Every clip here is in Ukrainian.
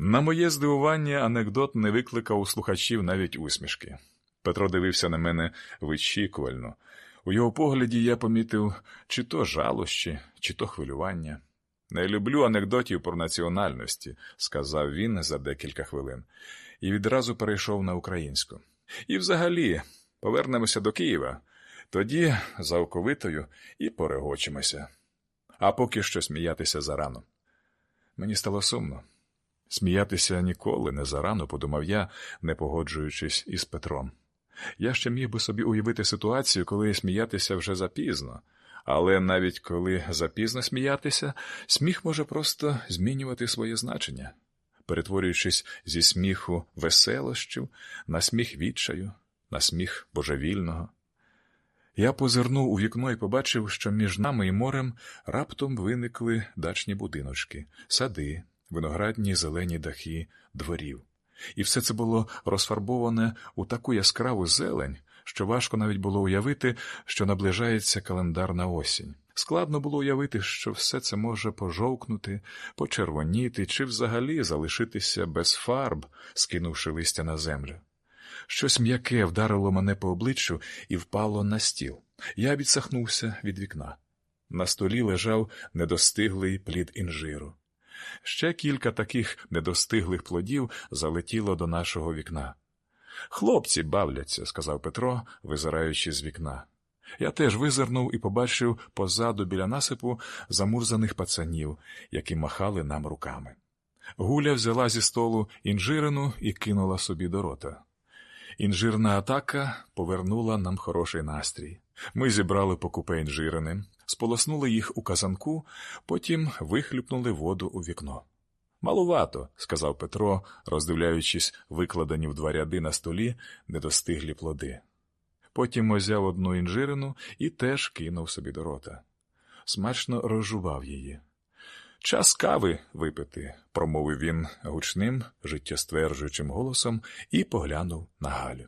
На моє здивування, анекдот не викликав у слухачів навіть усмішки. Петро дивився на мене вичікувально. У його погляді я помітив чи то жалощі, чи то хвилювання. Не люблю анекдотів про національності, сказав він за декілька хвилин, і відразу перейшов на українську. І взагалі повернемося до Києва, тоді за оковитою і порегочимося. А поки що сміятися зарано. Мені стало сумно. Сміятися ніколи не зарано, подумав я, не погоджуючись із Петром. Я ще міг би собі уявити ситуацію, коли сміятися вже запізно, але навіть коли запізно сміятися, сміх може просто змінювати своє значення, перетворюючись зі сміху веселощів на сміх відчаю, на сміх божевільного. Я позирнув у вікно і побачив, що між нами і морем раптом виникли дачні будиночки, сади, виноградні зелені дахи дворів. І все це було розфарбоване у таку яскраву зелень, що важко навіть було уявити, що наближається календарна осінь. Складно було уявити, що все це може пожовкнути, почервоніти чи взагалі залишитися без фарб, скинувши листя на землю. Щось м'яке вдарило мене по обличчю і впало на стіл. Я відсахнувся від вікна. На столі лежав недостиглий плід інжиру. Ще кілька таких недостиглих плодів залетіло до нашого вікна. Хлопці бавляться, сказав Петро, визираючи з вікна. Я теж визирнув і побачив позаду біля насипу замурзаних пацанів, які махали нам руками. Гуля взяла зі столу інжирину і кинула собі до рота. Інжирна атака повернула нам хороший настрій. Ми зібрали по купе інжирини, сполоснули їх у казанку, потім вихлюпнули воду у вікно. Малувато, сказав Петро, роздивляючись викладені в два ряди на столі недостиглі плоди. Потім озяв одну інжирину і теж кинув собі до рота. Смачно розжував її. Час кави випити, промовив він гучним, життєстверджуючим голосом і поглянув на Галю.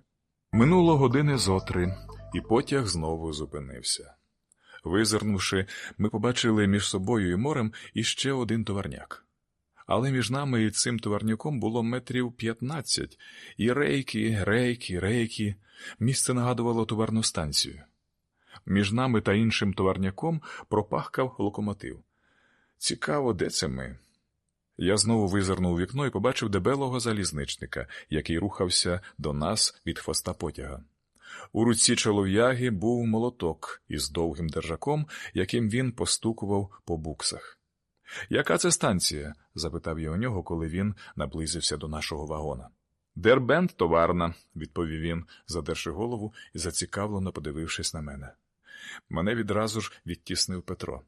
Минуло години зотри, і потяг знову зупинився. Визирнувши, ми побачили між собою і морем іще один товарняк. Але між нами і цим товарняком було метрів п'ятнадцять, і рейки, рейки, рейки. Місце нагадувало товарну станцію. Між нами та іншим товарняком пропахкав локомотив. Цікаво, де це ми? Я знову визирнув у вікно і побачив дебелого залізничника, який рухався до нас від хвоста потяга. У руці чолов'яги був молоток із довгим держаком, яким він постукував по буксах. Яка це станція? запитав я у нього, коли він наблизився до нашого вагона. Дербент товарна, відповів він, задерши голову і зацікавлено подивившись на мене. Мене відразу ж відтіснив Петро.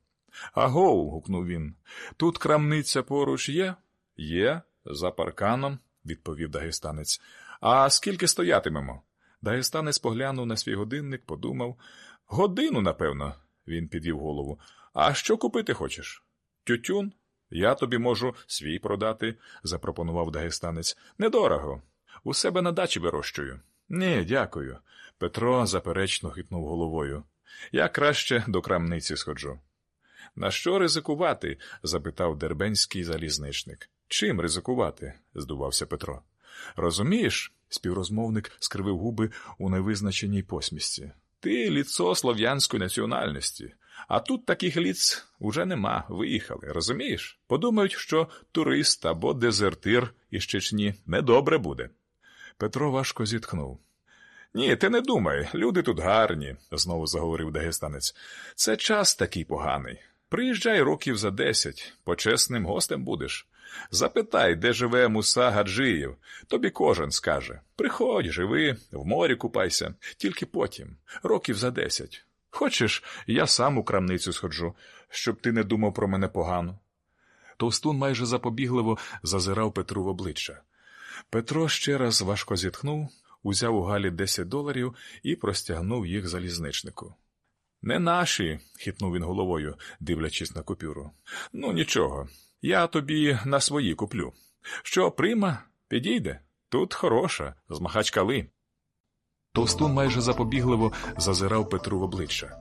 Агоу. гукнув він. Тут крамниця поруч є? Є, за парканом, відповів дагестанець. А скільки стоятимемо? Дагестанець поглянув на свій годинник, подумав. Годину, напевно, він підвів голову. А що купити хочеш? Тютюн? Я тобі можу свій продати, запропонував дагестанець. Недорого. У себе на дачі вирощую. Ні, дякую. Петро заперечно хитнув головою. Я краще до крамниці сходжу. На що ризикувати? запитав дербенський залізничник. Чим ризикувати? здувався Петро. Розумієш, співрозмовник скривив губи у невизначеній посмішці. Ти ліцо слов'янської національності, а тут таких ліц уже нема, виїхали, розумієш? Подумають, що турист або дезертир із Чечні недобре буде. Петро важко зітхнув. Ні, ти не думай, люди тут гарні, знову заговорив дагестанець. Це час такий поганий. Приїжджай років за десять, почесним гостем будеш. Запитай, де живе Муса Гаджиєв, тобі кожен скаже приходь, живи, в морі купайся, тільки потім, років за десять. Хочеш, я сам у крамницю сходжу, щоб ти не думав про мене погано. Товстун майже запобігливо зазирав Петру в обличчя. Петро ще раз важко зітхнув, узяв у Галі 10 доларів і простягнув їх залізничнику. Не наші, хитнув він головою, дивлячись на купюру. Ну, нічого. Я тобі на свої куплю. Що, прима, підійде? Тут хороша, з Махачкали. Товстун майже запобігливо зазирав Петру в обличчя.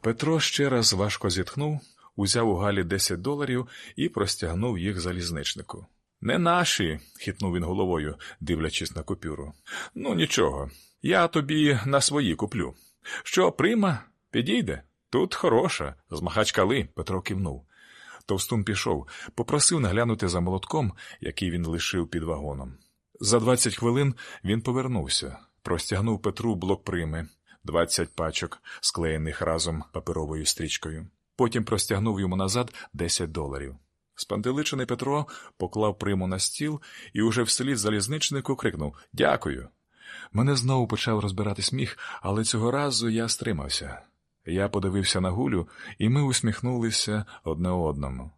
Петро ще раз важко зітхнув, узяв у Галі 10 доларів і простягнув їх залізничнику. Не наші, хитнув він головою, дивлячись на купюру. Ну, нічого. Я тобі на свої куплю. Що, прима? Підійде? Тут хороша, з Махачкали, Петро кивнув. Товстун пішов, попросив наглянути за молотком, який він лишив під вагоном. За двадцять хвилин він повернувся, простягнув Петру блок прими, двадцять пачок, склеєних разом паперовою стрічкою. Потім простягнув йому назад десять доларів. Спантеличений Петро поклав приму на стіл і уже вслід залізничнику крикнув Дякую. Мене знову почав розбирати сміх, але цього разу я стримався. Я подивився на гулю, і ми усміхнулися одне одному.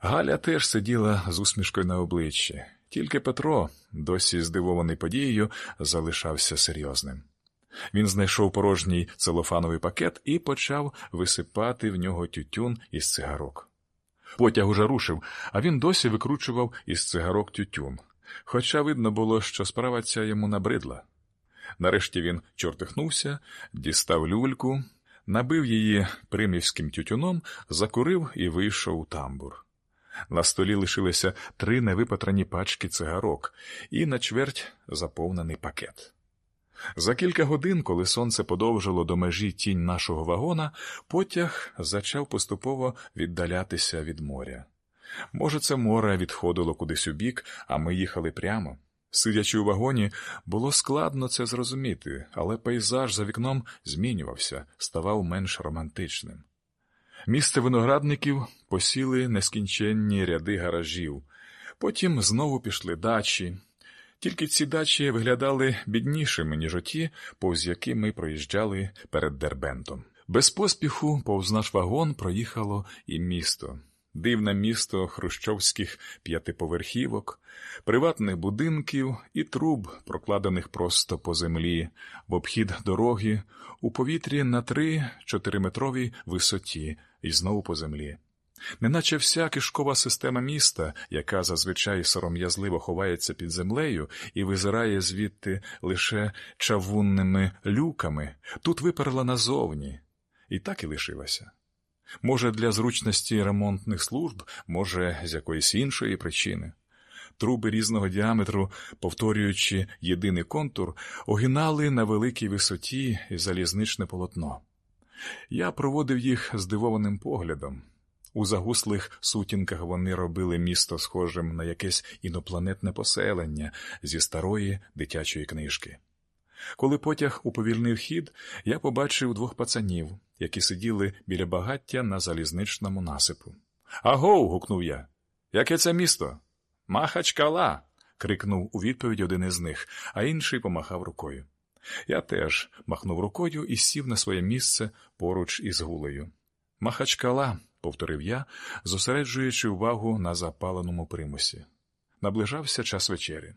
Галя теж сиділа з усмішкою на обличчі, тільки Петро, досі здивований подією, залишався серйозним. Він знайшов порожній целофановий пакет і почав висипати в нього тютюн із цигарок. Потяг уже рушив, а він досі викручував із цигарок тютюн, хоча видно було, що справа ця йому набридла. Нарешті він чортихнувся, дістав люльку, набив її примівським тютюном, закурив і вийшов у тамбур. На столі лишилися три невипатрані пачки цигарок і на чверть заповнений пакет. За кілька годин, коли сонце подовжило до межі тінь нашого вагона, потяг зачав поступово віддалятися від моря. Може, це море відходило кудись у бік, а ми їхали прямо. Сидячи у вагоні, було складно це зрозуміти, але пейзаж за вікном змінювався, ставав менш романтичним. Місце виноградників посіли нескінченні ряди гаражів, потім знову пішли дачі. Тільки ці дачі виглядали біднішими, ніж оті, повз які ми проїжджали перед Дербентом. Без поспіху повз наш вагон проїхало і місто. Дивне місто хрущовських п'ятиповерхівок, приватних будинків і труб, прокладених просто по землі, в обхід дороги, у повітрі на три-чотириметровій висоті і знову по землі. Неначе вся кишкова система міста, яка зазвичай сором'язливо ховається під землею і визирає звідти лише чавунними люками, тут виперла назовні, і так і лишилася. Може, для зручності ремонтних служб, може, з якоїсь іншої причини. Труби різного діаметру, повторюючи єдиний контур, огинали на великій висоті залізничне полотно. Я проводив їх здивованим поглядом. У загуслих сутінках вони робили місто схожим на якесь інопланетне поселення зі старої дитячої книжки. Коли потяг уповільнив хід, я побачив двох пацанів, які сиділи біля багаття на залізничному насипу. Агов. гукнув я. Яке це місто? Махачкала. крикнув у відповідь один із них, а інший помахав рукою. Я теж махнув рукою і сів на своє місце поруч із гулею. Махачкала, повторив я, зосереджуючи увагу на запаленому примусі. Наближався час вечері.